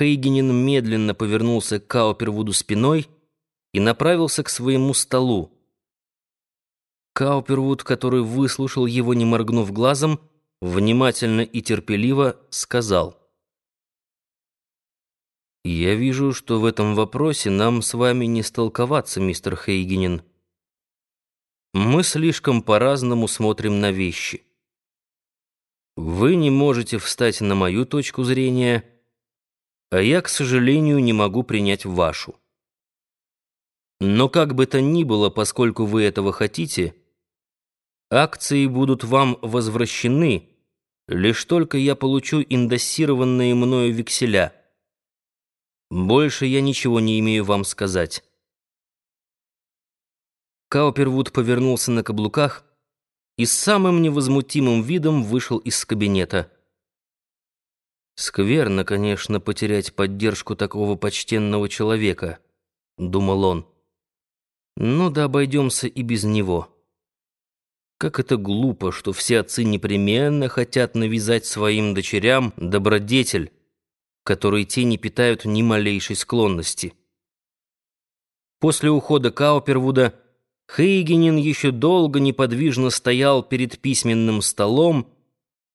Хейгенин медленно повернулся к Каупервуду спиной и направился к своему столу. Каупервуд, который выслушал его, не моргнув глазом, внимательно и терпеливо сказал. «Я вижу, что в этом вопросе нам с вами не столковаться, мистер Хейгенин. Мы слишком по-разному смотрим на вещи. Вы не можете встать на мою точку зрения, а я, к сожалению, не могу принять вашу. Но как бы то ни было, поскольку вы этого хотите, акции будут вам возвращены, лишь только я получу индоссированные мною векселя. Больше я ничего не имею вам сказать. Каупервуд повернулся на каблуках и с самым невозмутимым видом вышел из кабинета. «Скверно, конечно, потерять поддержку такого почтенного человека», — думал он. «Ну да обойдемся и без него. Как это глупо, что все отцы непременно хотят навязать своим дочерям добродетель, которой те не питают ни малейшей склонности». После ухода Каупервуда Хейгенин еще долго неподвижно стоял перед письменным столом,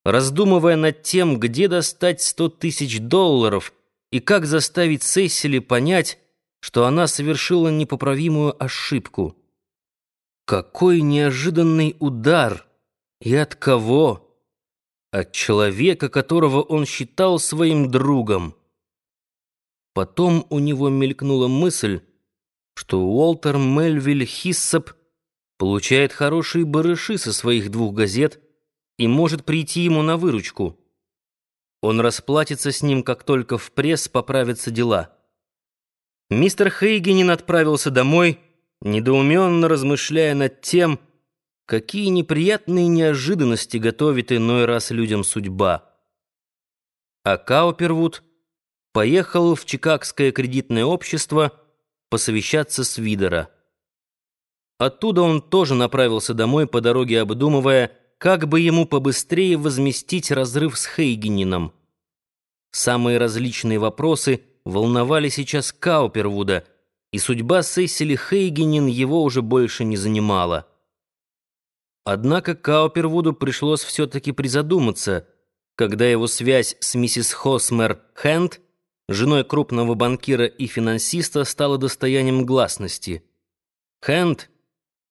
раздумывая над тем, где достать сто тысяч долларов и как заставить Сесили понять, что она совершила непоправимую ошибку. Какой неожиданный удар! И от кого? От человека, которого он считал своим другом. Потом у него мелькнула мысль, что Уолтер Мельвиль Хиссоп получает хорошие барыши со своих двух газет и может прийти ему на выручку. Он расплатится с ним, как только в пресс поправятся дела. Мистер Хейгенин отправился домой, недоуменно размышляя над тем, какие неприятные неожиданности готовит иной раз людям судьба. А Каупервуд поехал в Чикагское кредитное общество посовещаться с Видера. Оттуда он тоже направился домой по дороге, обдумывая, как бы ему побыстрее возместить разрыв с Хейгенином. Самые различные вопросы волновали сейчас Каупервуда, и судьба Сесили Хейгенин его уже больше не занимала. Однако Каупервуду пришлось все-таки призадуматься, когда его связь с миссис Хосмер Хэнд, женой крупного банкира и финансиста, стала достоянием гласности. Хэнд —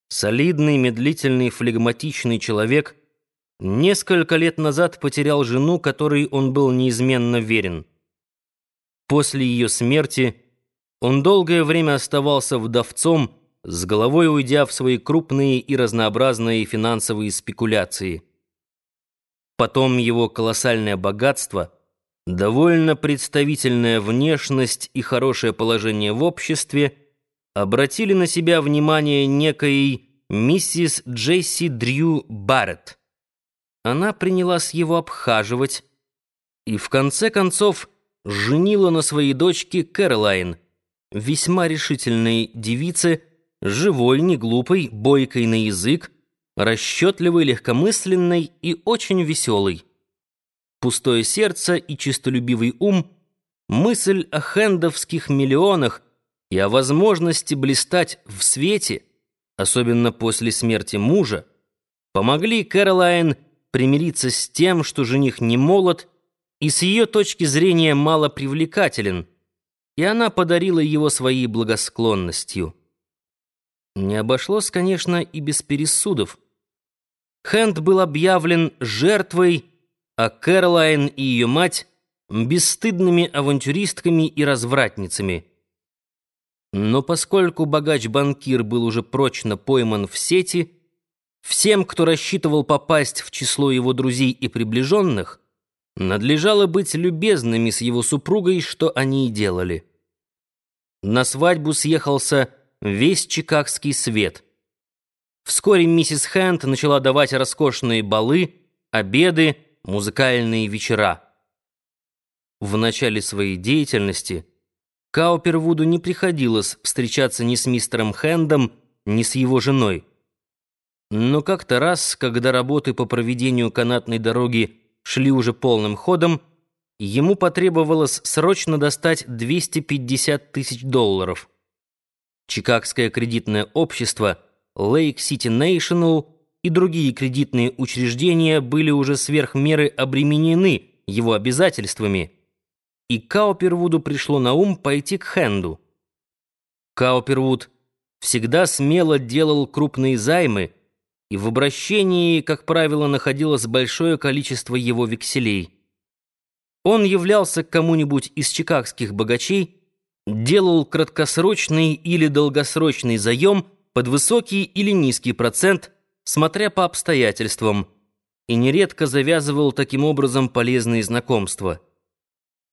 Солидный, медлительный, флегматичный человек несколько лет назад потерял жену, которой он был неизменно верен. После ее смерти он долгое время оставался вдовцом, с головой уйдя в свои крупные и разнообразные финансовые спекуляции. Потом его колоссальное богатство, довольно представительная внешность и хорошее положение в обществе – обратили на себя внимание некой миссис Джесси Дрю Барретт. Она принялась его обхаживать и в конце концов женила на своей дочке Кэролайн, весьма решительной девице, живой, неглупой, бойкой на язык, расчетливой, легкомысленной и очень веселой. Пустое сердце и чистолюбивый ум, мысль о хендовских миллионах, и о возможности блистать в свете, особенно после смерти мужа, помогли Кэролайн примириться с тем, что жених не молод и с ее точки зрения мало привлекателен, и она подарила его своей благосклонностью. Не обошлось, конечно, и без пересудов. Хэнд был объявлен жертвой, а Кэролайн и ее мать — бесстыдными авантюристками и развратницами — но поскольку богач-банкир был уже прочно пойман в сети, всем, кто рассчитывал попасть в число его друзей и приближенных, надлежало быть любезными с его супругой, что они и делали. На свадьбу съехался весь чикагский свет. Вскоре миссис Хэнд начала давать роскошные балы, обеды, музыкальные вечера. В начале своей деятельности – Каупервуду не приходилось встречаться ни с мистером Хэндом, ни с его женой. Но как-то раз, когда работы по проведению канатной дороги шли уже полным ходом, ему потребовалось срочно достать 250 тысяч долларов. Чикагское кредитное общество Lake City National и другие кредитные учреждения были уже сверх меры обременены его обязательствами, и Каупервуду пришло на ум пойти к Хенду. Каупервуд всегда смело делал крупные займы, и в обращении, как правило, находилось большое количество его векселей. Он являлся к кому-нибудь из чикагских богачей, делал краткосрочный или долгосрочный заем под высокий или низкий процент, смотря по обстоятельствам, и нередко завязывал таким образом полезные знакомства.